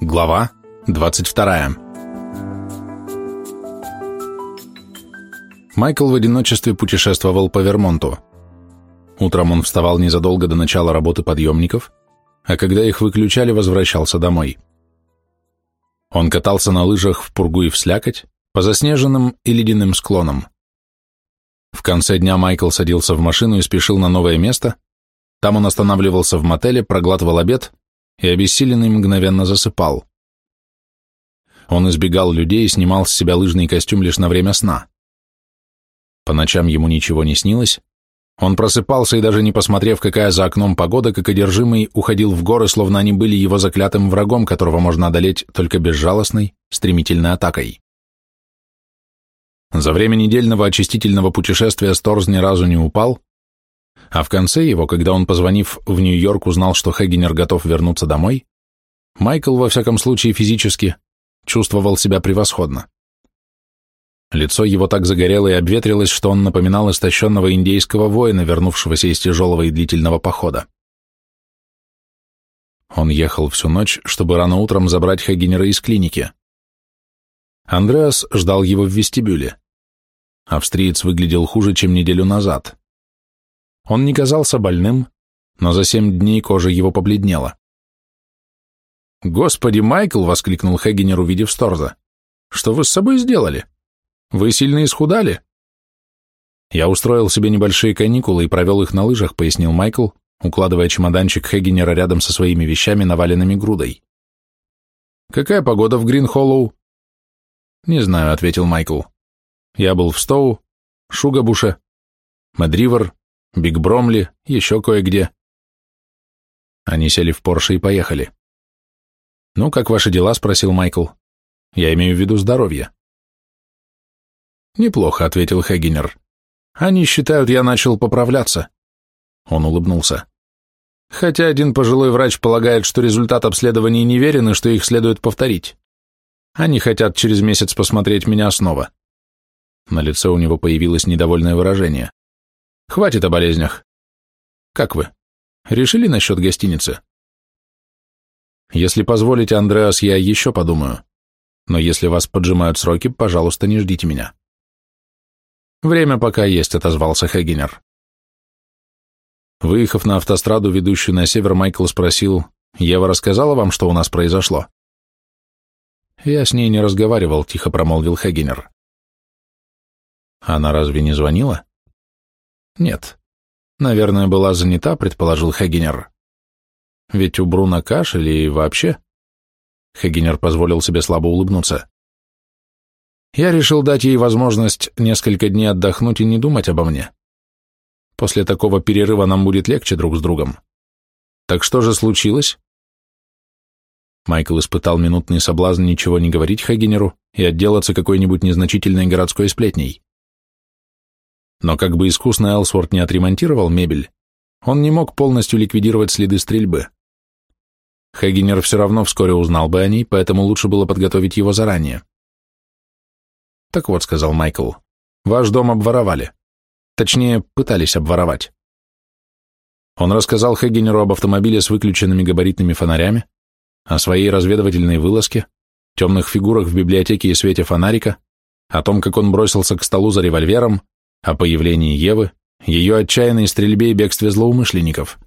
Глава 22 Майкл в одиночестве путешествовал по Вермонту. Утром он вставал незадолго до начала работы подъемников, а когда их выключали, возвращался домой. Он катался на лыжах в пургу и в слякоть, по заснеженным и ледяным склонам. В конце дня Майкл садился в машину и спешил на новое место, там он останавливался в мотеле, проглатывал обед и обессиленный мгновенно засыпал. Он избегал людей и снимал с себя лыжный костюм лишь на время сна. По ночам ему ничего не снилось, он просыпался и даже не посмотрев, какая за окном погода, как одержимый, уходил в горы, словно они были его заклятым врагом, которого можно одолеть только безжалостной, стремительной атакой. За время недельного очистительного путешествия Сторз ни разу не упал, а в конце его, когда он, позвонив в Нью-Йорк, узнал, что Хегенер готов вернуться домой, Майкл, во всяком случае физически, чувствовал себя превосходно. Лицо его так загорело и обветрилось, что он напоминал истощенного индейского воина, вернувшегося из тяжелого и длительного похода. Он ехал всю ночь, чтобы рано утром забрать Хагенера из клиники. Андреас ждал его в вестибюле. Австриец выглядел хуже, чем неделю назад. Он не казался больным, но за семь дней кожа его побледнела. «Господи, Майкл!» — воскликнул Хегенер, увидев Сторза. «Что вы с собой сделали? Вы сильно исхудали?» «Я устроил себе небольшие каникулы и провел их на лыжах», — пояснил Майкл, укладывая чемоданчик Хегенера рядом со своими вещами, наваленными грудой. «Какая погода в Гринхоллоу?» «Не знаю», — ответил Майкл. «Я был в Стоу, Шугабуше, Мадривер, Биг Бромли, еще кое-где». Они сели в Порше и поехали. «Ну, как ваши дела?» — спросил Майкл. «Я имею в виду здоровье». «Неплохо», — ответил Хегенер. «Они считают, я начал поправляться». Он улыбнулся. «Хотя один пожилой врач полагает, что результат обследований неверен и что их следует повторить. Они хотят через месяц посмотреть меня снова». На лице у него появилось недовольное выражение. «Хватит о болезнях. Как вы? Решили насчет гостиницы?» Если позволите, Андреас, я еще подумаю. Но если вас поджимают сроки, пожалуйста, не ждите меня. Время пока есть, отозвался Хегенер. Выехав на автостраду, ведущую на север, Майкл спросил, «Ева рассказала вам, что у нас произошло?» «Я с ней не разговаривал», — тихо промолвил Хегенер. «Она разве не звонила?» «Нет. Наверное, была занята», — предположил Хегенер. Ведь у Бруна кашель и вообще... Хегенер позволил себе слабо улыбнуться. Я решил дать ей возможность несколько дней отдохнуть и не думать обо мне. После такого перерыва нам будет легче друг с другом. Так что же случилось? Майкл испытал минутный соблазн ничего не говорить Хагенеру и отделаться какой-нибудь незначительной городской сплетней. Но как бы искусно Элсворт не отремонтировал мебель, он не мог полностью ликвидировать следы стрельбы. Хагенер все равно вскоре узнал бы о ней, поэтому лучше было подготовить его заранее. «Так вот», — сказал Майкл, — «ваш дом обворовали. Точнее, пытались обворовать». Он рассказал Хагенеру об автомобиле с выключенными габаритными фонарями, о своей разведывательной вылазке, темных фигурах в библиотеке и свете фонарика, о том, как он бросился к столу за револьвером, о появлении Евы, ее отчаянной стрельбе и бегстве злоумышленников.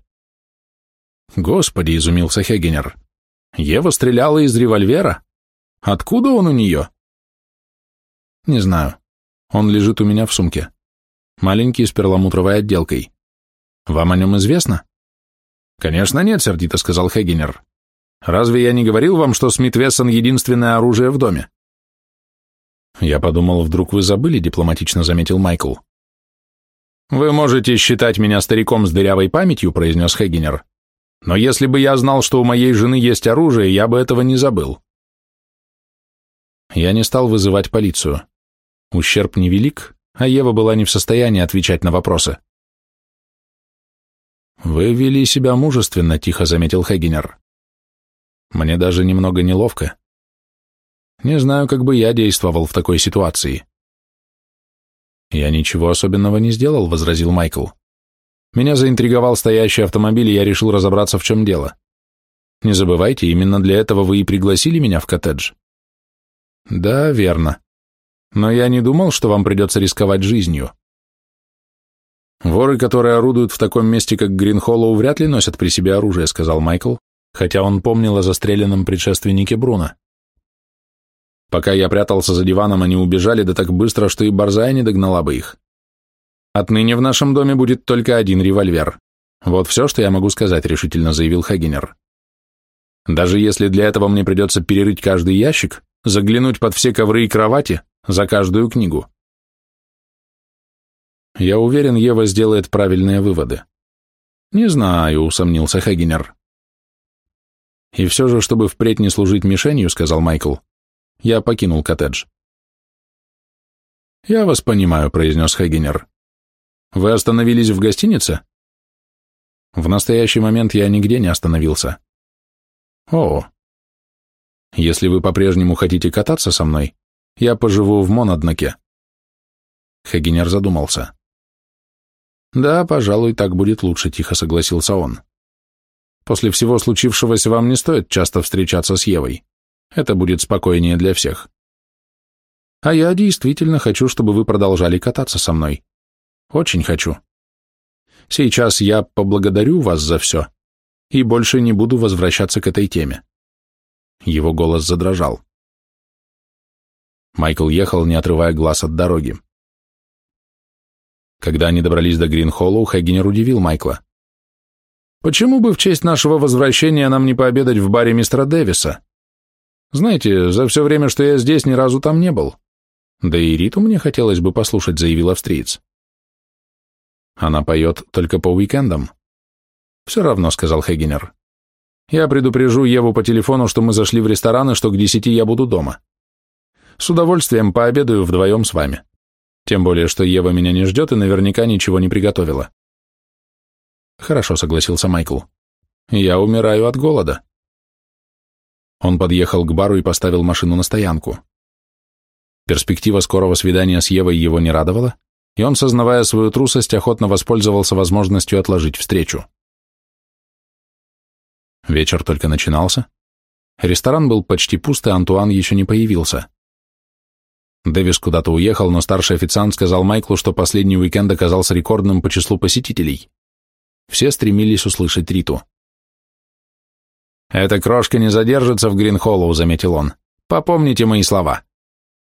Господи, изумился Хегенер. Ева стреляла из револьвера? Откуда он у нее? Не знаю. Он лежит у меня в сумке. Маленький с перламутровой отделкой. Вам о нем известно? Конечно нет, сердито сказал Хегенер. Разве я не говорил вам, что Смит Вессон единственное оружие в доме? Я подумал, вдруг вы забыли, дипломатично заметил Майкл. «Вы можете считать меня стариком с дырявой памятью», — произнес Хегенер. «Но если бы я знал, что у моей жены есть оружие, я бы этого не забыл». Я не стал вызывать полицию. Ущерб невелик, а Ева была не в состоянии отвечать на вопросы. «Вы вели себя мужественно», — тихо заметил Хегенер. «Мне даже немного неловко. Не знаю, как бы я действовал в такой ситуации». «Я ничего особенного не сделал», — возразил Майкл. Меня заинтриговал стоящий автомобиль, и я решил разобраться, в чем дело. Не забывайте, именно для этого вы и пригласили меня в коттедж. Да, верно. Но я не думал, что вам придется рисковать жизнью. Воры, которые орудуют в таком месте, как Гринхоллоу, вряд ли носят при себе оружие, сказал Майкл, хотя он помнил о застреленном предшественнике Бруно. Пока я прятался за диваном, они убежали да так быстро, что и борзая не догнала бы их. Отныне в нашем доме будет только один револьвер. Вот все, что я могу сказать, решительно заявил Хагенер. Даже если для этого мне придется перерыть каждый ящик, заглянуть под все ковры и кровати, за каждую книгу. Я уверен, Ева сделает правильные выводы. Не знаю, усомнился Хагенер. И все же, чтобы впредь не служить мишенью, сказал Майкл, я покинул коттедж. «Я вас понимаю», — произнес Хагенер. «Вы остановились в гостинице?» «В настоящий момент я нигде не остановился». «О, если вы по-прежнему хотите кататься со мной, я поживу в Монаднаке». Хагенер задумался. «Да, пожалуй, так будет лучше», — тихо согласился он. «После всего случившегося вам не стоит часто встречаться с Евой. Это будет спокойнее для всех. А я действительно хочу, чтобы вы продолжали кататься со мной. Очень хочу. Сейчас я поблагодарю вас за все и больше не буду возвращаться к этой теме. Его голос задрожал. Майкл ехал, не отрывая глаз от дороги. Когда они добрались до Гринхоллоу, Хагенер удивил Майкла. «Почему бы в честь нашего возвращения нам не пообедать в баре мистера Дэвиса? Знаете, за все время, что я здесь, ни разу там не был. Да и Риту мне хотелось бы послушать, заявил австриец. Она поет только по уикендам. Все равно, сказал Хегенер. Я предупрежу Еву по телефону, что мы зашли в ресторан и что к десяти я буду дома. С удовольствием пообедаю вдвоем с вами. Тем более, что Ева меня не ждет и наверняка ничего не приготовила. Хорошо, согласился Майкл. Я умираю от голода. Он подъехал к бару и поставил машину на стоянку. Перспектива скорого свидания с Евой его не радовала, и он, сознавая свою трусость, охотно воспользовался возможностью отложить встречу. Вечер только начинался. Ресторан был почти пуст, и Антуан еще не появился. Дэвис куда-то уехал, но старший официант сказал Майклу, что последний уикенд оказался рекордным по числу посетителей. Все стремились услышать Риту. «Эта крошка не задержится в Гринхоллоу», — заметил он. «Попомните мои слова.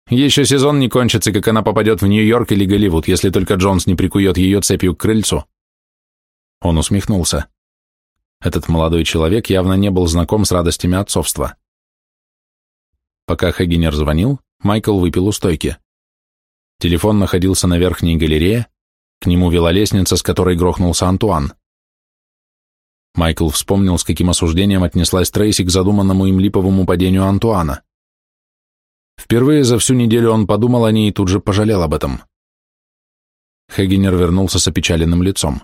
Еще сезон не кончится, как она попадет в Нью-Йорк или Голливуд, если только Джонс не прикует ее цепью к крыльцу». Он усмехнулся. Этот молодой человек явно не был знаком с радостями отцовства. Пока Хагенер звонил, Майкл выпил у стойки. Телефон находился на верхней галерее, к нему вела лестница, с которой грохнулся Антуан. Майкл вспомнил, с каким осуждением отнеслась Трейси к задуманному им липовому падению Антуана. Впервые за всю неделю он подумал о ней и тут же пожалел об этом. Хегенер вернулся с опечаленным лицом.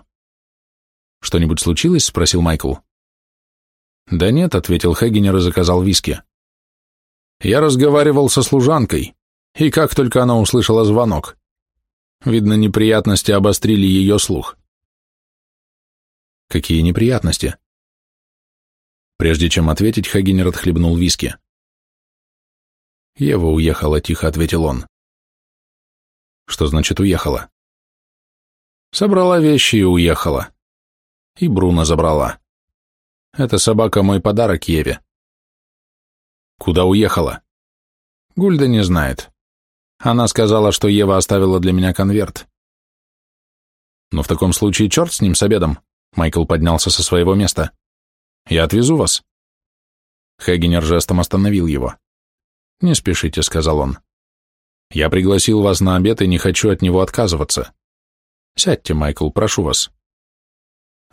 «Что-нибудь случилось?» — спросил Майкл. «Да нет», — ответил Хегенер и заказал виски. «Я разговаривал со служанкой, и как только она услышала звонок. Видно, неприятности обострили ее слух. Какие неприятности? Прежде чем ответить, Хагинер отхлебнул виски. Ева уехала, тихо ответил он. Что значит уехала? Собрала вещи и уехала. И Бруно забрала. Эта собака мой подарок Еве. Куда уехала? Гульда не знает. Она сказала, что Ева оставила для меня конверт. Но в таком случае черт с ним, с обедом. Майкл поднялся со своего места. «Я отвезу вас». Хегенер жестом остановил его. «Не спешите», — сказал он. «Я пригласил вас на обед и не хочу от него отказываться. Сядьте, Майкл, прошу вас.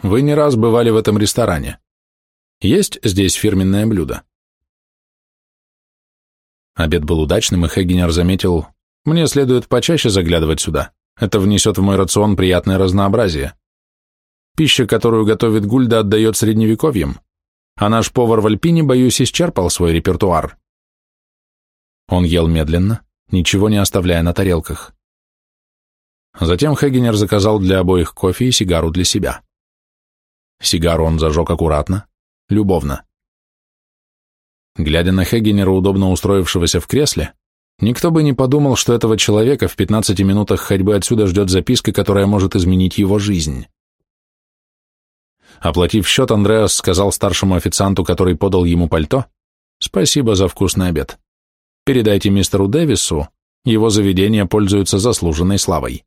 Вы не раз бывали в этом ресторане. Есть здесь фирменное блюдо?» Обед был удачным, и Хегенер заметил, «Мне следует почаще заглядывать сюда. Это внесет в мой рацион приятное разнообразие. Пища, которую готовит Гульда, отдает средневековьем, а наш повар в Альпине, боюсь, исчерпал свой репертуар. Он ел медленно, ничего не оставляя на тарелках. Затем Хегенер заказал для обоих кофе и сигару для себя. Сигару он зажег аккуратно, любовно. Глядя на Хегенера, удобно устроившегося в кресле, никто бы не подумал, что этого человека в 15 минутах ходьбы отсюда ждет записка, которая может изменить его жизнь. Оплатив счет, Андреас сказал старшему официанту, который подал ему пальто, «Спасибо за вкусный обед. Передайте мистеру Дэвису, его заведение пользуется заслуженной славой».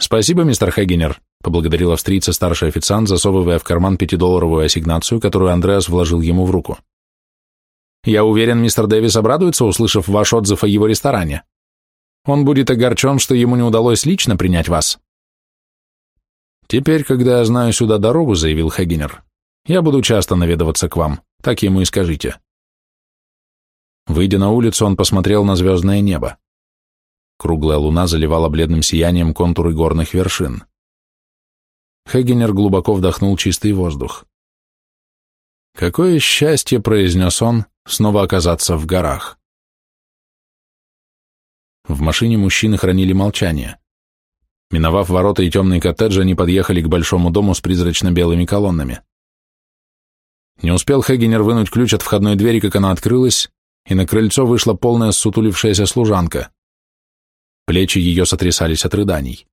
«Спасибо, мистер Хегенер», — поблагодарил австрийца старший официант, засовывая в карман пятидолларовую ассигнацию, которую Андреас вложил ему в руку. «Я уверен, мистер Дэвис обрадуется, услышав ваш отзыв о его ресторане. Он будет огорчен, что ему не удалось лично принять вас». «Теперь, когда я знаю сюда дорогу», — заявил Хагинер, — «я буду часто наведываться к вам, так ему и скажите». Выйдя на улицу, он посмотрел на звездное небо. Круглая луна заливала бледным сиянием контуры горных вершин. Хагинер глубоко вдохнул чистый воздух. «Какое счастье», — произнес он, — «снова оказаться в горах». В машине мужчины хранили молчание. Миновав ворота и темный коттедж, они подъехали к большому дому с призрачно-белыми колоннами. Не успел Хегенер вынуть ключ от входной двери, как она открылась, и на крыльцо вышла полная сутулившаяся служанка. Плечи ее сотрясались от рыданий.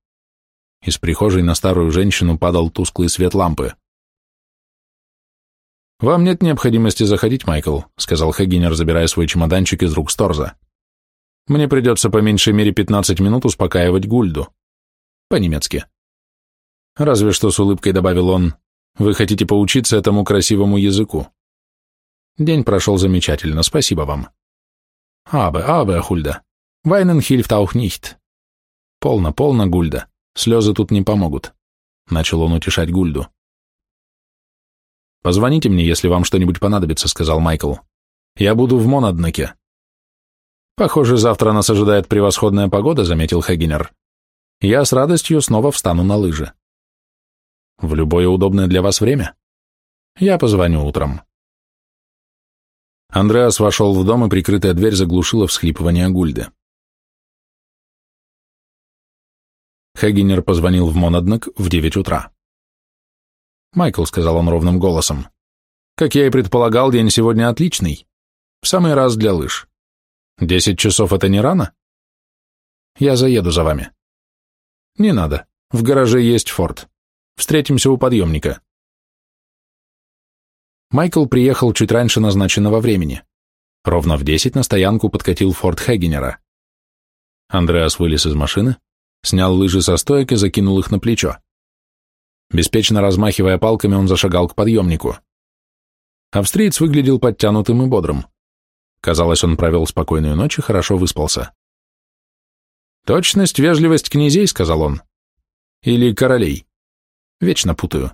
Из прихожей на старую женщину падал тусклый свет лампы. «Вам нет необходимости заходить, Майкл», — сказал Хегенер, забирая свой чемоданчик из рук Сторза. «Мне придется по меньшей мере 15 минут успокаивать Гульду. По-немецки. Разве что с улыбкой добавил он, вы хотите поучиться этому красивому языку. День прошел замечательно, спасибо вам. Абе, абе, Хульда. Вайнен хильфт auch nicht. Полно, полно, Гульда. Слезы тут не помогут. Начал он утешать Гульду. «Позвоните мне, если вам что-нибудь понадобится», — сказал Майкл. «Я буду в Монаднаке». «Похоже, завтра нас ожидает превосходная погода», — заметил Хегенер я с радостью снова встану на лыжи. В любое удобное для вас время. Я позвоню утром. Андреас вошел в дом, и прикрытая дверь заглушила всхлипывание Гульды. Хеггинер позвонил в Монаднок в девять утра. «Майкл», — сказал он ровным голосом, — «как я и предполагал, день сегодня отличный. В самый раз для лыж. Десять часов — это не рано? Я заеду за вами». «Не надо. В гараже есть форт. Встретимся у подъемника». Майкл приехал чуть раньше назначенного времени. Ровно в десять на стоянку подкатил форт Хегенера. Андреас вылез из машины, снял лыжи со стоек и закинул их на плечо. Беспечно размахивая палками, он зашагал к подъемнику. Австриец выглядел подтянутым и бодрым. Казалось, он провел спокойную ночь и хорошо выспался. «Точность, вежливость князей», — сказал он. «Или королей. Вечно путаю.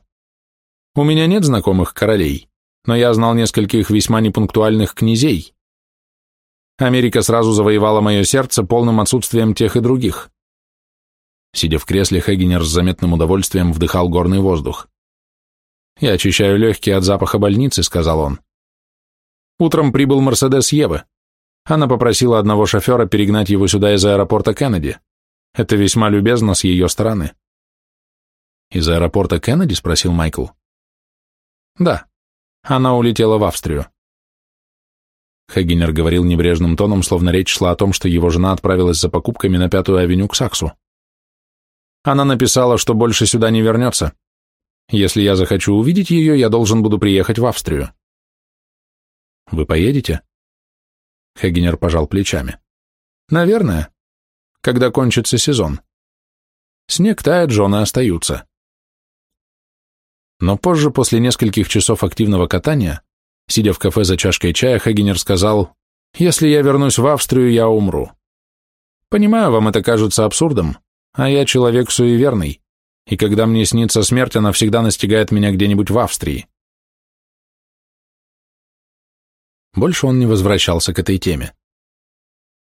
У меня нет знакомых королей, но я знал нескольких весьма непунктуальных князей. Америка сразу завоевала мое сердце полным отсутствием тех и других». Сидя в кресле, Хегенер с заметным удовольствием вдыхал горный воздух. «Я очищаю легкие от запаха больницы», — сказал он. Утром прибыл Мерседес Евы. Она попросила одного шофера перегнать его сюда из аэропорта Кеннеди. Это весьма любезно с ее стороны. «Из аэропорта Кеннеди?» — спросил Майкл. «Да. Она улетела в Австрию». Хагенер говорил небрежным тоном, словно речь шла о том, что его жена отправилась за покупками на Пятую авеню к Саксу. Она написала, что больше сюда не вернется. Если я захочу увидеть ее, я должен буду приехать в Австрию. Вы поедете? Хегенер пожал плечами. Наверное. Когда кончится сезон. Снег тает, жены остаются. Но позже, после нескольких часов активного катания, сидя в кафе за чашкой чая, Хегенер сказал, «Если я вернусь в Австрию, я умру. Понимаю, вам это кажется абсурдом, а я человек суеверный, и когда мне снится смерть, она всегда настигает меня где-нибудь в Австрии. Больше он не возвращался к этой теме.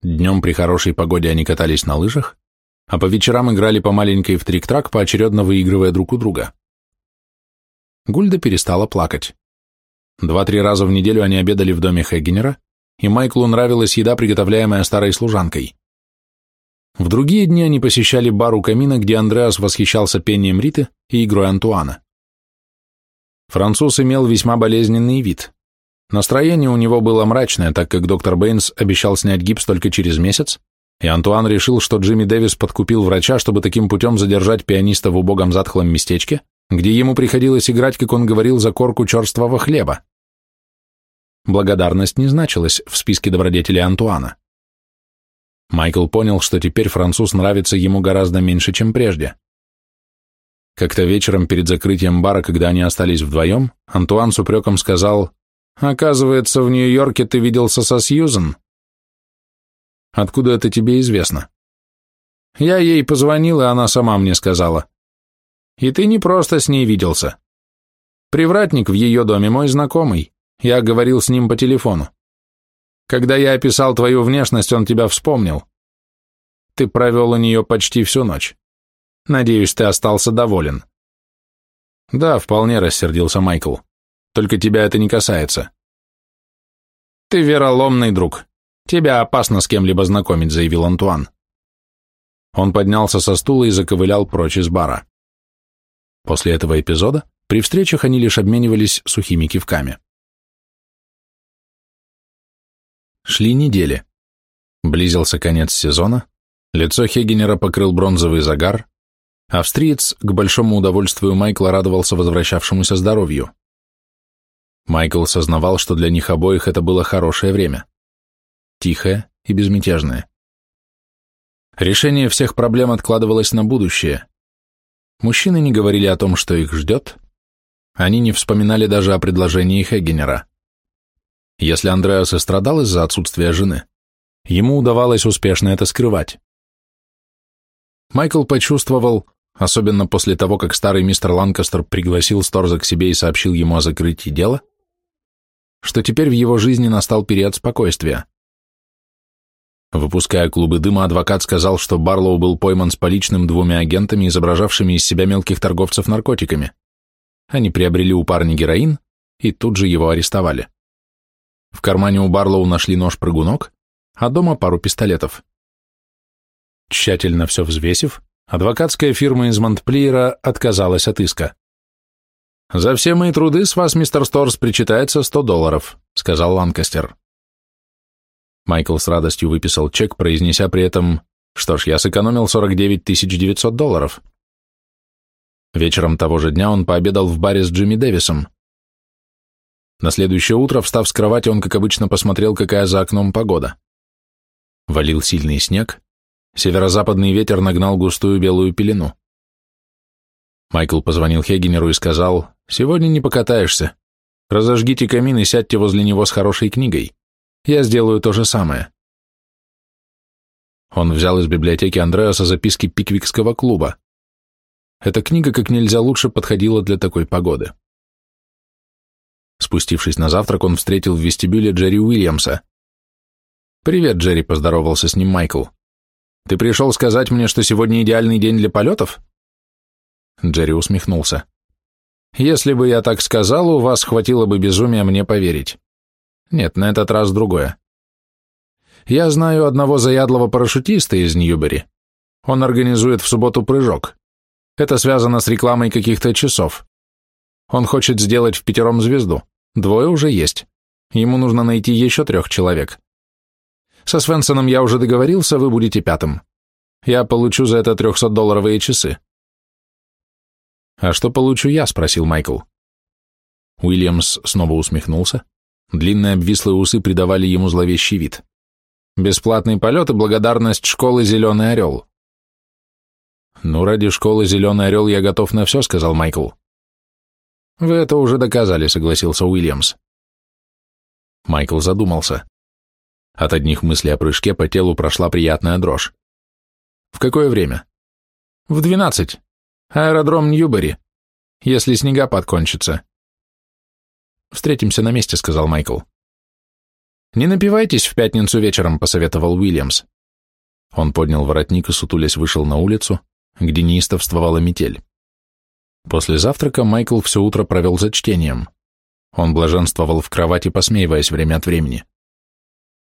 Днем при хорошей погоде они катались на лыжах, а по вечерам играли по маленькой в трик-трак, поочередно выигрывая друг у друга. Гульда перестала плакать. Два-три раза в неделю они обедали в доме Хеггенера, и Майклу нравилась еда, приготовляемая старой служанкой. В другие дни они посещали бар у камина, где Андреас восхищался пением Риты и игрой Антуана. Француз имел весьма болезненный вид. Настроение у него было мрачное, так как доктор Бэйнс обещал снять гипс только через месяц, и Антуан решил, что Джимми Дэвис подкупил врача, чтобы таким путем задержать пианиста в убогом затхлом местечке, где ему приходилось играть, как он говорил, за корку черствого хлеба. Благодарность не значилась в списке добродетелей Антуана. Майкл понял, что теперь француз нравится ему гораздо меньше, чем прежде. Как-то вечером перед закрытием бара, когда они остались вдвоем, Антуан с упреком сказал, «Оказывается, в Нью-Йорке ты виделся со Сьюзен». «Откуда это тебе известно?» «Я ей позвонил, и она сама мне сказала». «И ты не просто с ней виделся. Привратник в ее доме мой знакомый. Я говорил с ним по телефону. Когда я описал твою внешность, он тебя вспомнил. Ты провел у нее почти всю ночь. Надеюсь, ты остался доволен. Да, вполне рассердился Майкл. Только тебя это не касается. Ты вероломный друг. Тебя опасно с кем-либо знакомить, заявил Антуан. Он поднялся со стула и заковылял прочь из бара. После этого эпизода при встречах они лишь обменивались сухими кивками. Шли недели. Близился конец сезона, лицо Хегенера покрыл бронзовый загар, австриец к большому удовольствию Майкла радовался возвращавшемуся здоровью. Майкл сознавал, что для них обоих это было хорошее время. Тихое и безмятежное. Решение всех проблем откладывалось на будущее. Мужчины не говорили о том, что их ждет, они не вспоминали даже о предложении Хегенера. Если Андреас и страдал из-за отсутствия жены, ему удавалось успешно это скрывать. Майкл почувствовал, особенно после того, как старый мистер Ланкастер пригласил Сторза к себе и сообщил ему о закрытии дела, что теперь в его жизни настал период спокойствия. Выпуская клубы дыма, адвокат сказал, что Барлоу был пойман с поличным двумя агентами, изображавшими из себя мелких торговцев наркотиками. Они приобрели у парня героин и тут же его арестовали. В кармане у Барлоу нашли нож-прыгунок, а дома пару пистолетов. Тщательно все взвесив, адвокатская фирма из Монтплиера отказалась от иска. «За все мои труды с вас, мистер Сторс, причитается 100 долларов», — сказал Ланкастер. Майкл с радостью выписал чек, произнеся при этом, что ж, я сэкономил 49 900 долларов. Вечером того же дня он пообедал в баре с Джимми Дэвисом. На следующее утро, встав с кровати, он, как обычно, посмотрел, какая за окном погода. Валил сильный снег, северо-западный ветер нагнал густую белую пелену. Майкл позвонил Хегенеру и сказал, «Сегодня не покатаешься. Разожгите камин и сядьте возле него с хорошей книгой. Я сделаю то же самое». Он взял из библиотеки Андреаса записки Пиквикского клуба. Эта книга как нельзя лучше подходила для такой погоды. Спустившись на завтрак, он встретил в вестибюле Джерри Уильямса. «Привет, Джерри», — поздоровался с ним Майкл. «Ты пришел сказать мне, что сегодня идеальный день для полетов?» Джерри усмехнулся. «Если бы я так сказал, у вас хватило бы безумия мне поверить. Нет, на этот раз другое. Я знаю одного заядлого парашютиста из Ньюбери. Он организует в субботу прыжок. Это связано с рекламой каких-то часов. Он хочет сделать в пятером звезду. Двое уже есть. Ему нужно найти еще трех человек. Со Свенсоном я уже договорился, вы будете пятым. Я получу за это 300-долларовые часы. «А что получу я?» — спросил Майкл. Уильямс снова усмехнулся. Длинные обвислые усы придавали ему зловещий вид. «Бесплатный полет и благодарность школы «Зеленый орел». «Ну, ради школы «Зеленый орел» я готов на все», — сказал Майкл. «Вы это уже доказали», — согласился Уильямс. Майкл задумался. От одних мыслей о прыжке по телу прошла приятная дрожь. «В какое время?» «В двенадцать. Аэродром Ньюбери. Если снегопад кончится». «Встретимся на месте», — сказал Майкл. «Не напивайтесь в пятницу вечером», — посоветовал Уильямс. Он поднял воротник и, сутулясь, вышел на улицу, где неистовствовала метель. После завтрака Майкл все утро провел за чтением. Он блаженствовал в кровати, посмеиваясь время от времени.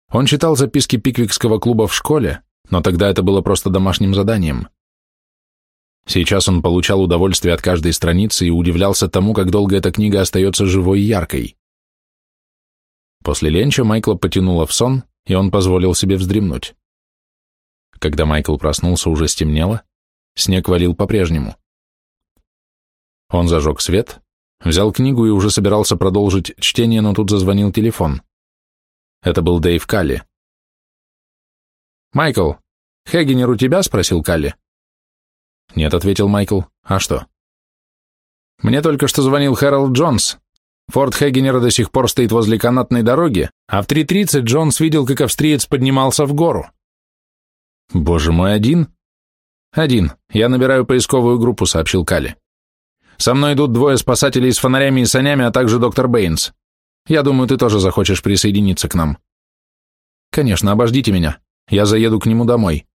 Он читал записки Пиквикского клуба в школе, но тогда это было просто домашним заданием. Сейчас он получал удовольствие от каждой страницы и удивлялся тому, как долго эта книга остается живой и яркой. После ленча Майкла потянуло в сон, и он позволил себе вздремнуть. Когда Майкл проснулся, уже стемнело, снег валил по-прежнему. Он зажег свет, взял книгу и уже собирался продолжить чтение, но тут зазвонил телефон. Это был Дэйв Калли. «Майкл, Хегенер у тебя?» — спросил Калли. «Нет», — ответил Майкл. «А что?» «Мне только что звонил Хэролд Джонс. Форт Хегенера до сих пор стоит возле канатной дороги, а в 3.30 Джонс видел, как австриец поднимался в гору». «Боже мой, один?» «Один. Я набираю поисковую группу», — сообщил Калли. «Со мной идут двое спасателей с фонарями и санями, а также доктор Бэйнс. Я думаю, ты тоже захочешь присоединиться к нам». «Конечно, обождите меня. Я заеду к нему домой.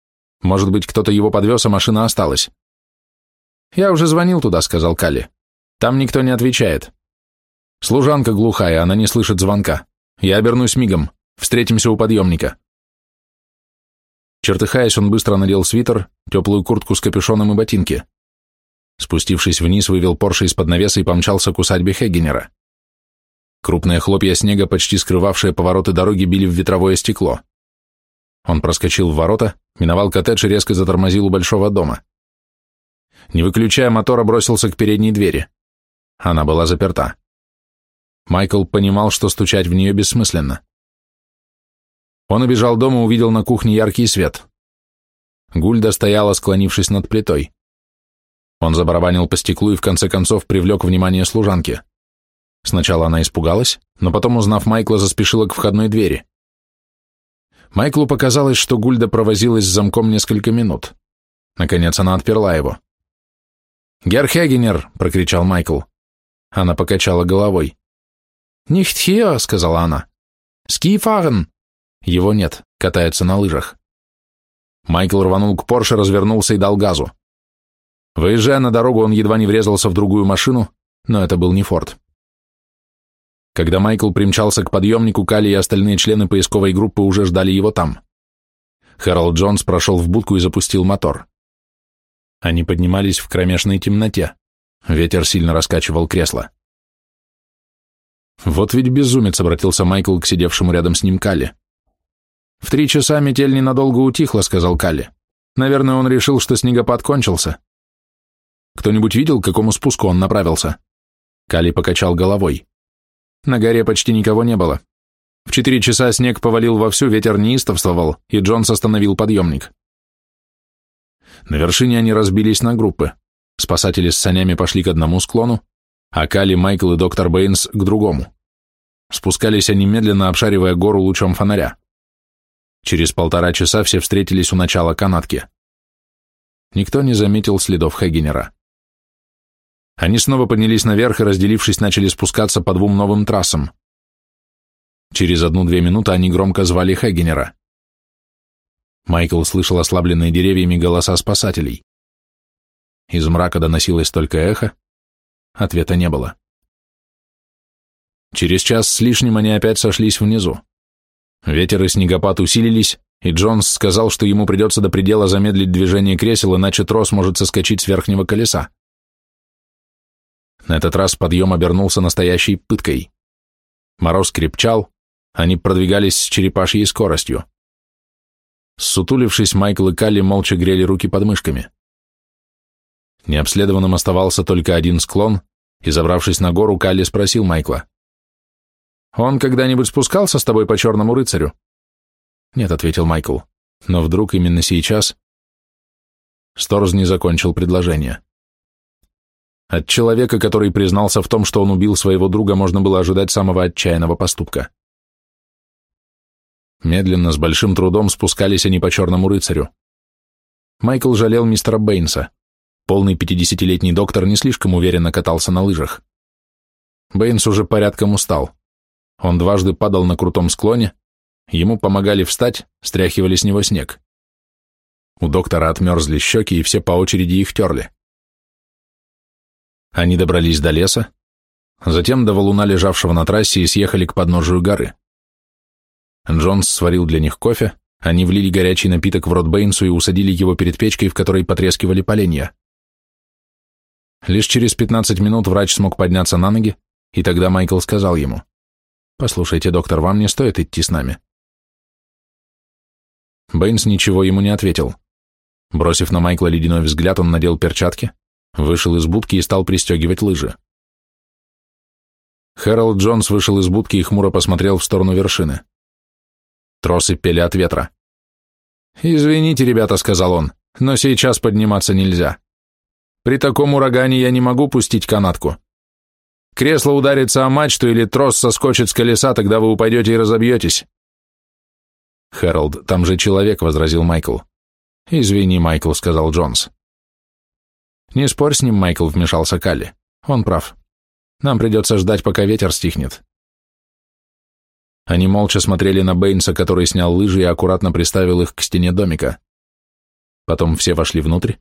Может быть, кто-то его подвез, а машина осталась». «Я уже звонил туда», — сказал Калли. «Там никто не отвечает. Служанка глухая, она не слышит звонка. Я обернусь мигом. Встретимся у подъемника». Чертыхаясь, он быстро надел свитер, теплую куртку с капюшоном и ботинки. Спустившись вниз, вывел Порше из-под навеса и помчался к усадьбе Хеггенера. Крупные хлопья снега, почти скрывавшие повороты дороги, били в ветровое стекло. Он проскочил в ворота, миновал коттедж и резко затормозил у большого дома. Не выключая мотора, бросился к передней двери. Она была заперта. Майкл понимал, что стучать в нее бессмысленно. Он убежал дома и увидел на кухне яркий свет. Гульда стояла, склонившись над плитой. Он забарабанил по стеклу и в конце концов привлек внимание служанки. Сначала она испугалась, но потом, узнав Майкла, заспешила к входной двери. Майклу показалось, что Гульда провозилась с замком несколько минут. Наконец она отперла его. «Герхегенер!» — прокричал Майкл. Она покачала головой. «Nicht hier!» — сказала она. «Скифарен!» Его нет, катается на лыжах. Майкл рванул к Порше, развернулся и дал газу. Выезжая на дорогу, он едва не врезался в другую машину, но это был не Форд. Когда Майкл примчался к подъемнику, Кали и остальные члены поисковой группы уже ждали его там. Хэролд Джонс прошел в будку и запустил мотор. Они поднимались в кромешной темноте. Ветер сильно раскачивал кресло. «Вот ведь безумец», — обратился Майкл к сидевшему рядом с ним Калли. «В три часа метель ненадолго утихла», — сказал Калли. «Наверное, он решил, что снегопад кончился». «Кто-нибудь видел, к какому спуску он направился?» Калли покачал головой. На горе почти никого не было. В четыре часа снег повалил вовсю, ветер неистовствовал, и Джонс остановил подъемник. На вершине они разбились на группы. Спасатели с санями пошли к одному склону, а Кали, Майкл и доктор Бэйнс к другому. Спускались они медленно, обшаривая гору лучом фонаря. Через полтора часа все встретились у начала канатки. Никто не заметил следов Хегенера. Они снова поднялись наверх и, разделившись, начали спускаться по двум новым трассам. Через одну-две минуты они громко звали Хегенера. Майкл слышал ослабленные деревьями голоса спасателей. Из мрака доносилось только эхо, ответа не было. Через час с лишним они опять сошлись внизу. Ветер и снегопад усилились, и Джонс сказал, что ему придется до предела замедлить движение кресел, иначе трос может соскочить с верхнего колеса. На этот раз подъем обернулся настоящей пыткой. Мороз крепчал, они продвигались с черепашьей скоростью. Сутулившись, Майкл и Калли молча грели руки под мышками. Необследованным оставался только один склон, и, забравшись на гору, Калли спросил Майкла. «Он когда-нибудь спускался с тобой по черному рыцарю?» «Нет», — ответил Майкл, — «но вдруг именно сейчас...» Сторз не закончил предложение. От человека, который признался в том, что он убил своего друга, можно было ожидать самого отчаянного поступка. Медленно, с большим трудом спускались они по черному рыцарю. Майкл жалел мистера Бэйнса. Полный пятидесятилетний доктор не слишком уверенно катался на лыжах. Бэйнс уже порядком устал. Он дважды падал на крутом склоне, ему помогали встать, стряхивали с него снег. У доктора отмерзли щеки, и все по очереди их терли. Они добрались до леса, затем до валуна, лежавшего на трассе, и съехали к подножию горы. Джонс сварил для них кофе, они влили горячий напиток в рот Бэйнсу и усадили его перед печкой, в которой потрескивали поленья. Лишь через 15 минут врач смог подняться на ноги, и тогда Майкл сказал ему, «Послушайте, доктор, вам не стоит идти с нами». Бэйнс ничего ему не ответил. Бросив на Майкла ледяной взгляд, он надел перчатки, вышел из будки и стал пристегивать лыжи. Хэролд Джонс вышел из будки и хмуро посмотрел в сторону вершины. Тросы пели от ветра. «Извините, ребята», — сказал он, — «но сейчас подниматься нельзя. При таком урагане я не могу пустить канатку. Кресло ударится о мачту или трос соскочит с колеса, тогда вы упадете и разобьетесь». «Хэролд, там же человек», — возразил Майкл. «Извини, Майкл», — сказал Джонс. «Не спорь с ним, Майкл», — вмешался Калли. «Он прав. Нам придется ждать, пока ветер стихнет». Они молча смотрели на Бэйнса, который снял лыжи и аккуратно приставил их к стене домика. Потом все вошли внутрь,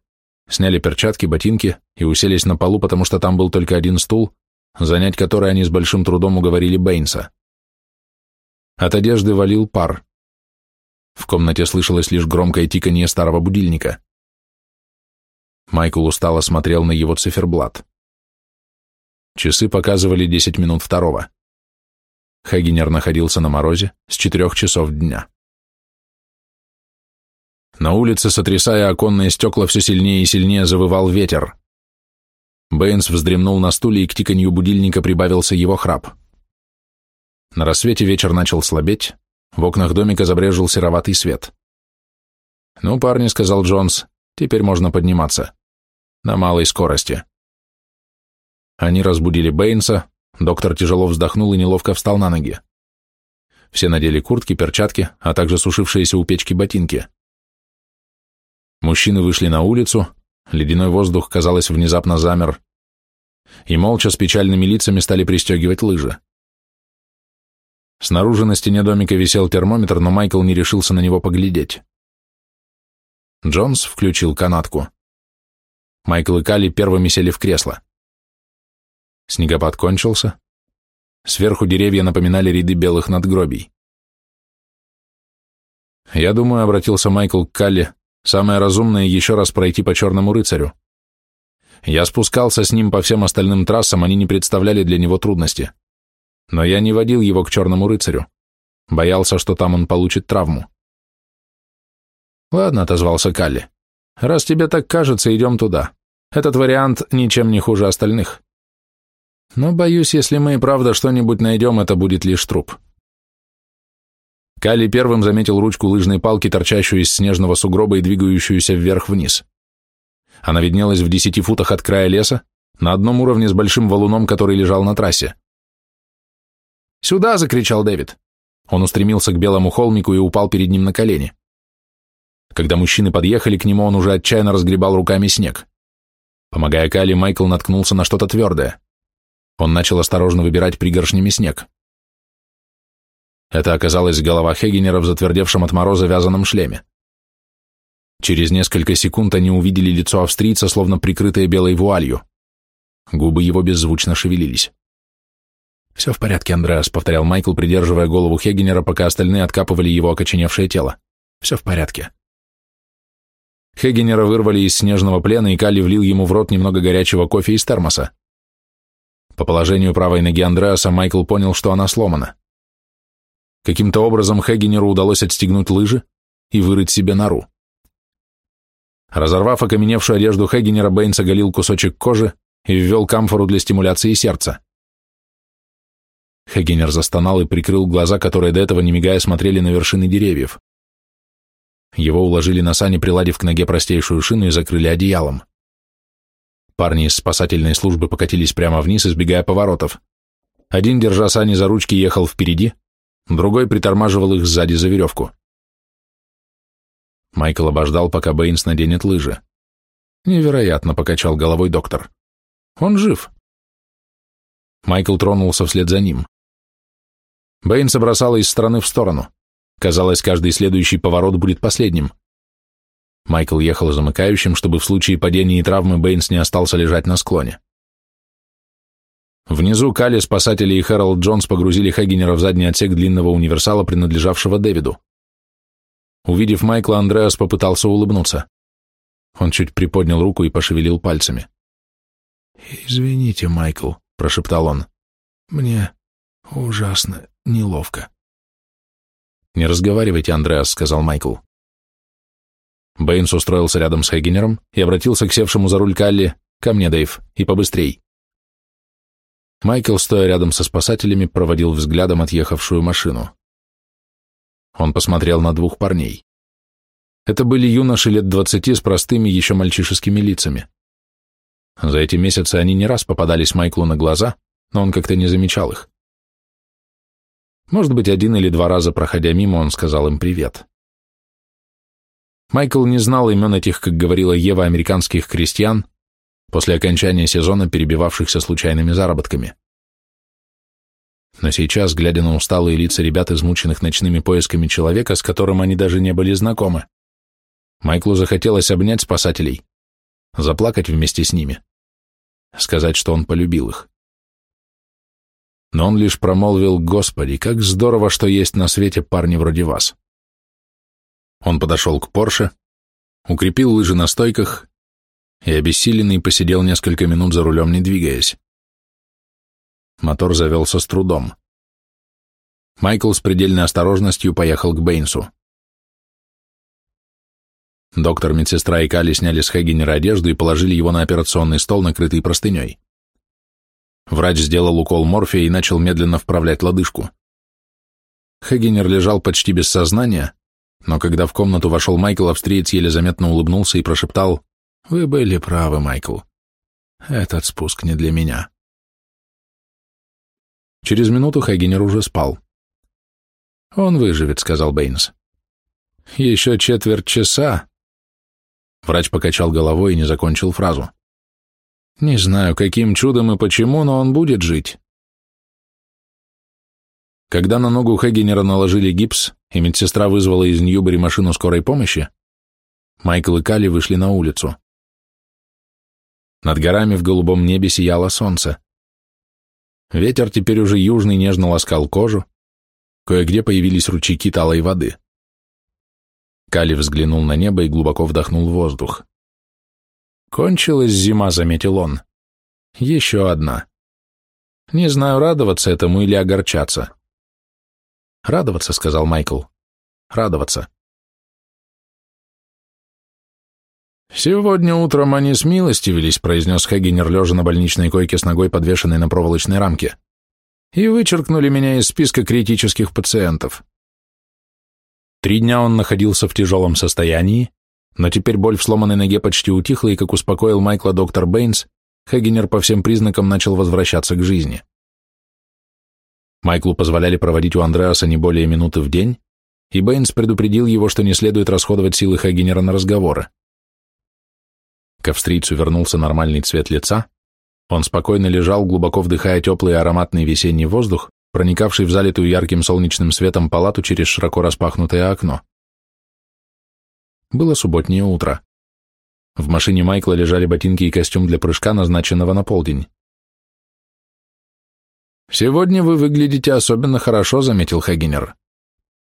сняли перчатки, ботинки и уселись на полу, потому что там был только один стул, занять который они с большим трудом уговорили Бэйнса. От одежды валил пар. В комнате слышалось лишь громкое тиканье старого будильника. Майкл устало смотрел на его циферблат. Часы показывали десять минут второго. Хагинер находился на морозе с четырех часов дня. На улице, сотрясая оконные стекла, все сильнее и сильнее завывал ветер. Бэйнс вздремнул на стуле, и к тиканью будильника прибавился его храп. На рассвете вечер начал слабеть, в окнах домика забрежил сероватый свет. «Ну, парни», — сказал Джонс, — «теперь можно подниматься. На малой скорости». Они разбудили Бэйнса, доктор тяжело вздохнул и неловко встал на ноги. Все надели куртки, перчатки, а также сушившиеся у печки ботинки. Мужчины вышли на улицу, ледяной воздух, казалось, внезапно замер, и молча с печальными лицами стали пристегивать лыжи. Снаружи на стене домика висел термометр, но Майкл не решился на него поглядеть. Джонс включил канатку. Майкл и Калли первыми сели в кресло. Снегопад кончился. Сверху деревья напоминали ряды белых надгробий. «Я думаю», — обратился Майкл к Калли, — «самое разумное еще раз пройти по Черному рыцарю. Я спускался с ним по всем остальным трассам, они не представляли для него трудности но я не водил его к черному рыцарю. Боялся, что там он получит травму. «Ладно», — отозвался Калли. «Раз тебе так кажется, идем туда. Этот вариант ничем не хуже остальных. Но, боюсь, если мы и правда что-нибудь найдем, это будет лишь труп». Калли первым заметил ручку лыжной палки, торчащую из снежного сугроба и двигающуюся вверх-вниз. Она виднелась в десяти футах от края леса, на одном уровне с большим валуном, который лежал на трассе. «Сюда!» — закричал Дэвид. Он устремился к белому холмику и упал перед ним на колени. Когда мужчины подъехали к нему, он уже отчаянно разгребал руками снег. Помогая Кали, Майкл наткнулся на что-то твердое. Он начал осторожно выбирать пригоршнями снег. Это оказалась голова Хегенера в затвердевшем от мороза вязаном шлеме. Через несколько секунд они увидели лицо австрийца, словно прикрытое белой вуалью. Губы его беззвучно шевелились. «Все в порядке, Андреас», — повторял Майкл, придерживая голову Хегенера, пока остальные откапывали его окоченевшее тело. «Все в порядке». Хегенера вырвали из снежного плена, и Калли влил ему в рот немного горячего кофе из термоса. По положению правой ноги Андреаса Майкл понял, что она сломана. Каким-то образом Хегенеру удалось отстегнуть лыжи и вырыть себе нору. Разорвав окаменевшую одежду Хегенера, Бэйнс оголил кусочек кожи и ввел камфору для стимуляции сердца. Хегенер застонал и прикрыл глаза, которые до этого, не мигая, смотрели на вершины деревьев. Его уложили на сани, приладив к ноге простейшую шину и закрыли одеялом. Парни из спасательной службы покатились прямо вниз, избегая поворотов. Один, держа сани за ручки, ехал впереди, другой притормаживал их сзади за веревку. Майкл обождал, пока Бэйнс наденет лыжи. Невероятно, покачал головой доктор. Он жив. Майкл тронулся вслед за ним. Бэйнса бросало из стороны в сторону. Казалось, каждый следующий поворот будет последним. Майкл ехал замыкающим, чтобы в случае падения и травмы Бэйнс не остался лежать на склоне. Внизу Калли, спасатели и Хэролд Джонс погрузили Хэггинера в задний отсек длинного универсала, принадлежавшего Дэвиду. Увидев Майкла, Андреас попытался улыбнуться. Он чуть приподнял руку и пошевелил пальцами. «Извините, Майкл», — прошептал он. «Мне ужасно неловко». «Не разговаривайте, Андреас», — сказал Майкл. Бэйнс устроился рядом с Хэггинером и обратился к севшему за руль Калли. «Ко мне, Дэйв, и побыстрей». Майкл, стоя рядом со спасателями, проводил взглядом отъехавшую машину. Он посмотрел на двух парней. Это были юноши лет двадцати с простыми еще мальчишескими лицами. За эти месяцы они не раз попадались Майклу на глаза, но он как-то не замечал их. Может быть, один или два раза, проходя мимо, он сказал им привет. Майкл не знал имен этих, как говорила Ева, американских крестьян, после окончания сезона перебивавшихся случайными заработками. Но сейчас, глядя на усталые лица ребят, измученных ночными поисками человека, с которым они даже не были знакомы, Майклу захотелось обнять спасателей, заплакать вместе с ними, сказать, что он полюбил их. Но он лишь промолвил, «Господи, как здорово, что есть на свете парни вроде вас». Он подошел к Порше, укрепил лыжи на стойках и, обессиленный, посидел несколько минут за рулем, не двигаясь. Мотор завелся с трудом. Майкл с предельной осторожностью поехал к Бэйнсу. Доктор, медсестра и Кали сняли с Хэггинера одежду и положили его на операционный стол, накрытый простыней. Врач сделал укол морфия и начал медленно вправлять лодыжку. Хэггинер лежал почти без сознания, но когда в комнату вошел Майкл, австриец еле заметно улыбнулся и прошептал «Вы были правы, Майкл. Этот спуск не для меня». Через минуту Хэггинер уже спал. «Он выживет», — сказал Бэйнс. «Еще четверть часа». Врач покачал головой и не закончил фразу. «Не знаю, каким чудом и почему, но он будет жить». Когда на ногу Хэггинера наложили гипс, и медсестра вызвала из Ньюбери машину скорой помощи, Майкл и Калли вышли на улицу. Над горами в голубом небе сияло солнце. Ветер теперь уже южный нежно ласкал кожу, кое-где появились ручейки талой воды. Кали взглянул на небо и глубоко вдохнул воздух. «Кончилась зима», — заметил он. «Еще одна. Не знаю, радоваться этому или огорчаться». «Радоваться», — сказал Майкл. «Радоваться». «Сегодня утром они смилостивились», — произнес Хэггинер, лежа на больничной койке с ногой, подвешенной на проволочной рамке, «и вычеркнули меня из списка критических пациентов». Три дня он находился в тяжелом состоянии, но теперь боль в сломанной ноге почти утихла, и, как успокоил Майкла доктор Бэйнс, Хэггинер по всем признакам начал возвращаться к жизни. Майклу позволяли проводить у Андреаса не более минуты в день, и Бэйнс предупредил его, что не следует расходовать силы Хэггинера на разговоры. К австрийцу вернулся нормальный цвет лица, он спокойно лежал, глубоко вдыхая теплый ароматный весенний воздух, проникавший в залитую ярким солнечным светом палату через широко распахнутое окно. Было субботнее утро. В машине Майкла лежали ботинки и костюм для прыжка, назначенного на полдень. «Сегодня вы выглядите особенно хорошо», — заметил Хагинер.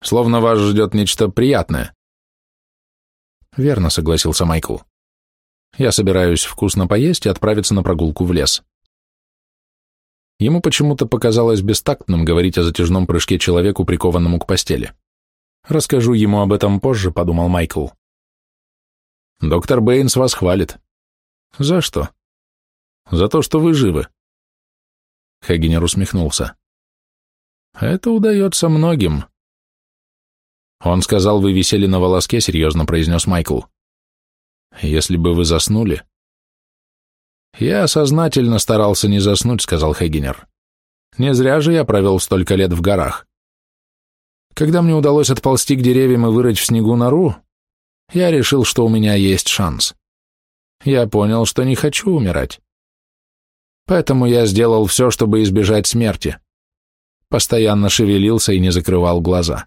«Словно вас ждет нечто приятное». «Верно», — согласился Майкл. Я собираюсь вкусно поесть и отправиться на прогулку в лес. Ему почему-то показалось бестактным говорить о затяжном прыжке человеку, прикованному к постели. Расскажу ему об этом позже, подумал Майкл. Доктор Бэйнс вас хвалит. За что? За то, что вы живы. Хагинер усмехнулся. Это удается многим. Он сказал, вы висели на волоске, серьезно произнес Майкл. Если бы вы заснули... Я сознательно старался не заснуть, сказал Хегинер. Не зря же я провел столько лет в горах. Когда мне удалось отползти к деревьям и вырыть в снегу нору, я решил, что у меня есть шанс. Я понял, что не хочу умирать. Поэтому я сделал все, чтобы избежать смерти. Постоянно шевелился и не закрывал глаза.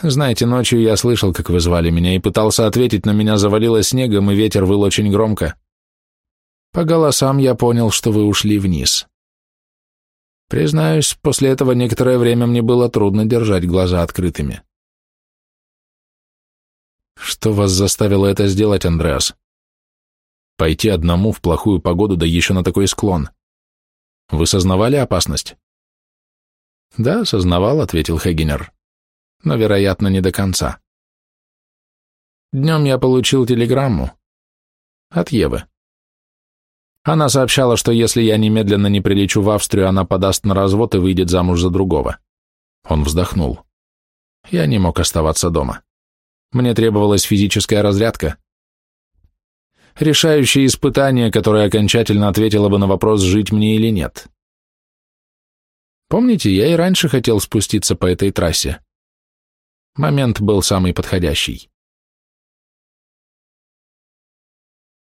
Знаете, ночью я слышал, как вы звали меня, и пытался ответить, но меня завалило снегом, и ветер выл очень громко. По голосам я понял, что вы ушли вниз. Признаюсь, после этого некоторое время мне было трудно держать глаза открытыми. Что вас заставило это сделать, Андреас? Пойти одному в плохую погоду, да еще на такой склон. Вы сознавали опасность? Да, сознавал, ответил Хегенер. Но, вероятно, не до конца. Днем я получил телеграмму. От Евы. Она сообщала, что если я немедленно не прилечу в Австрию, она подаст на развод и выйдет замуж за другого. Он вздохнул. Я не мог оставаться дома. Мне требовалась физическая разрядка. Решающее испытание, которое окончательно ответило бы на вопрос, жить мне или нет. Помните, я и раньше хотел спуститься по этой трассе. Момент был самый подходящий.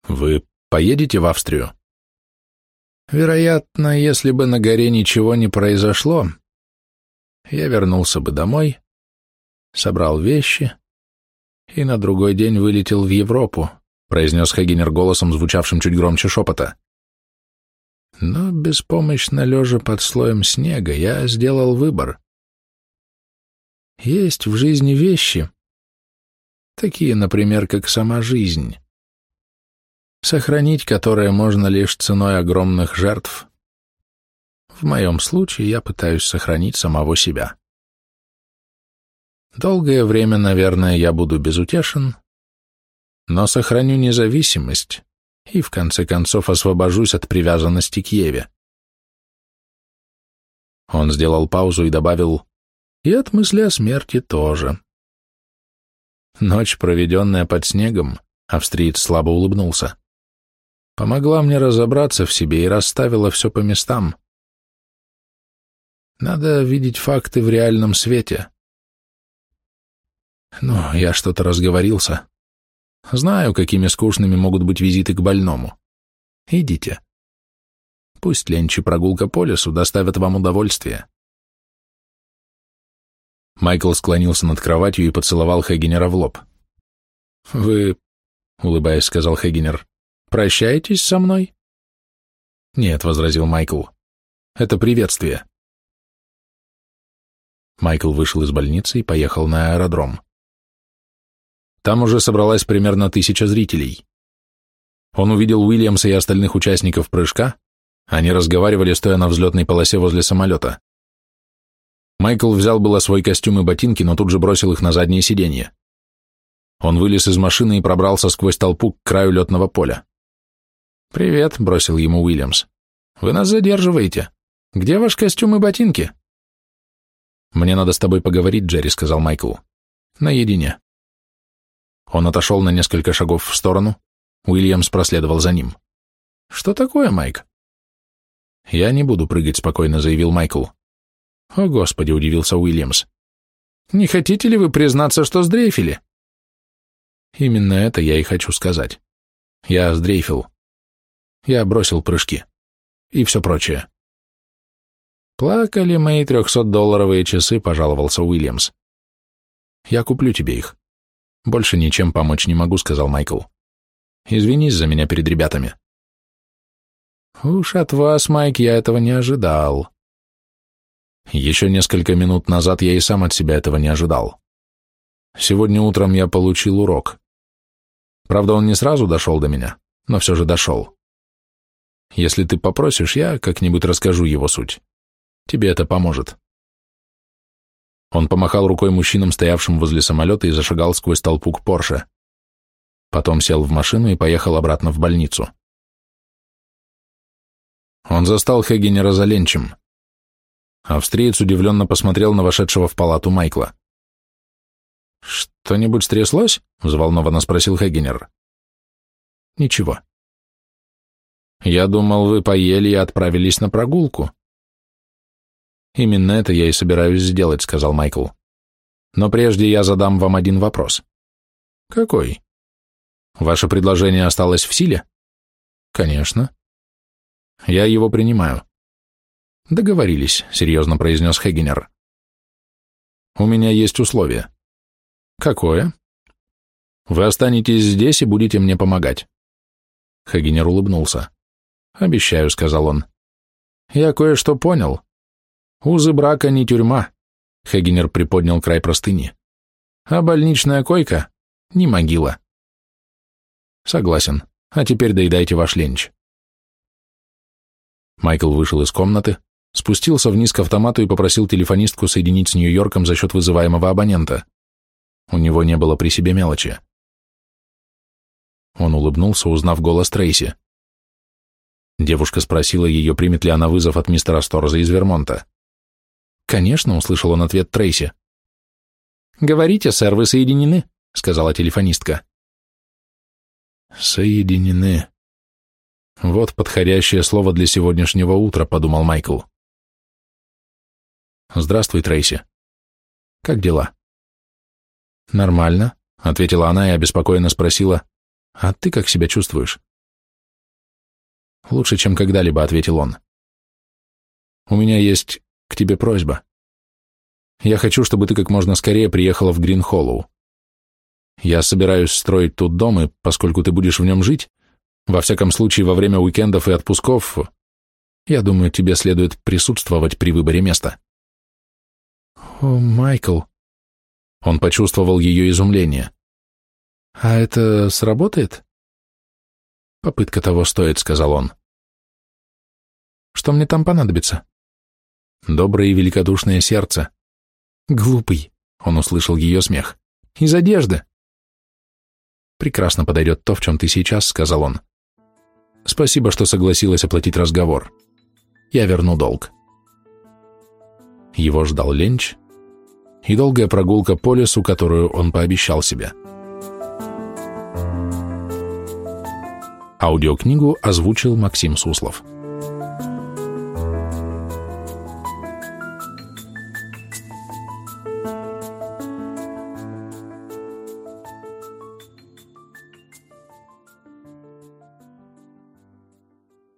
Вы поедете в Австрию? Вероятно, если бы на горе ничего не произошло, я вернулся бы домой, собрал вещи и на другой день вылетел в Европу, произнес Хагенер голосом, звучавшим чуть громче шепота. Но беспомощно лежа под слоем снега, я сделал выбор. Есть в жизни вещи, такие, например, как сама жизнь, сохранить которые можно лишь ценой огромных жертв. В моем случае я пытаюсь сохранить самого себя. Долгое время, наверное, я буду безутешен, но сохраню независимость и, в конце концов, освобожусь от привязанности к Еве. Он сделал паузу и добавил, и от мысли о смерти тоже. Ночь, проведенная под снегом, австриец слабо улыбнулся, помогла мне разобраться в себе и расставила все по местам. Надо видеть факты в реальном свете. Ну, я что-то разговорился. Знаю, какими скучными могут быть визиты к больному. Идите. Пусть ленчи прогулка по лесу доставят вам удовольствие. Майкл склонился над кроватью и поцеловал Хегенера в лоб. «Вы, — улыбаясь, сказал Хегенер, — прощаетесь со мной?» «Нет», — возразил Майкл, — «это приветствие». Майкл вышел из больницы и поехал на аэродром. Там уже собралась примерно тысяча зрителей. Он увидел Уильямса и остальных участников прыжка, они разговаривали, стоя на взлетной полосе возле самолета. Майкл взял было свой костюм и ботинки, но тут же бросил их на заднее сиденье. Он вылез из машины и пробрался сквозь толпу к краю летного поля. «Привет», — бросил ему Уильямс. «Вы нас задерживаете. Где ваш костюм и ботинки?» «Мне надо с тобой поговорить, Джерри», — сказал Майкл. «Наедине». Он отошел на несколько шагов в сторону, Уильямс проследовал за ним. «Что такое, Майк?» «Я не буду прыгать спокойно», — заявил Майкл. «О, Господи!» — удивился Уильямс. «Не хотите ли вы признаться, что сдрейфили?» «Именно это я и хочу сказать. Я сдрейфил. Я бросил прыжки. И все прочее». «Плакали мои трехсотдолларовые часы», — пожаловался Уильямс. «Я куплю тебе их. «Больше ничем помочь не могу», — сказал Майкл. «Извинись за меня перед ребятами». «Уж от вас, Майк, я этого не ожидал». Еще несколько минут назад я и сам от себя этого не ожидал. Сегодня утром я получил урок. Правда, он не сразу дошел до меня, но все же дошел. Если ты попросишь, я как-нибудь расскажу его суть. Тебе это поможет. Он помахал рукой мужчинам, стоявшим возле самолета, и зашагал сквозь толпу к Порше. Потом сел в машину и поехал обратно в больницу. Он застал Хегенера за ленчем. Австриец удивленно посмотрел на вошедшего в палату Майкла. «Что-нибудь стряслось?» — взволнованно спросил Хегенер. «Ничего». «Я думал, вы поели и отправились на прогулку». «Именно это я и собираюсь сделать», — сказал Майкл. «Но прежде я задам вам один вопрос». «Какой?» «Ваше предложение осталось в силе?» «Конечно». «Я его принимаю». «Договорились», — серьезно произнес Хегенер. «У меня есть условие». «Какое?» «Вы останетесь здесь и будете мне помогать». Хегенер улыбнулся. «Обещаю», — сказал он. «Я кое-что понял. Узы брака не тюрьма. Хегенер приподнял край простыни. А больничная койка не могила. Согласен. А теперь доедайте ваш ленч. Майкл вышел из комнаты, спустился вниз к автомату и попросил телефонистку соединить с Нью-Йорком за счет вызываемого абонента. У него не было при себе мелочи. Он улыбнулся, узнав голос Трейси. Девушка спросила ее, примет ли она вызов от мистера Сторза из Вермонта. «Конечно», — услышал он ответ Трейси. «Говорите, сэр, вы соединены», — сказала телефонистка. «Соединены», вот подходящее слово для сегодняшнего утра, подумал Майкл. Здравствуй, Трейси. Как дела? Нормально, ответила она и обеспокоенно спросила, а ты как себя чувствуешь? Лучше, чем когда-либо, ответил он. У меня есть к тебе просьба. Я хочу, чтобы ты как можно скорее приехала в Грин-Холлоу. Я собираюсь строить тут дом, и поскольку ты будешь в нем жить, во всяком случае, во время уикендов и отпусков, я думаю, тебе следует присутствовать при выборе места. О, Майкл. Он почувствовал ее изумление. А это сработает? Попытка того стоит, сказал он. Что мне там понадобится? Доброе и великодушное сердце. Глупый, он услышал ее смех. Из одежды. Прекрасно подойдет то, в чем ты сейчас, сказал он. Спасибо, что согласилась оплатить разговор. Я верну долг. Его ждал ленч и долгая прогулка по лесу, которую он пообещал себе. Аудиокнигу озвучил Максим Суслов.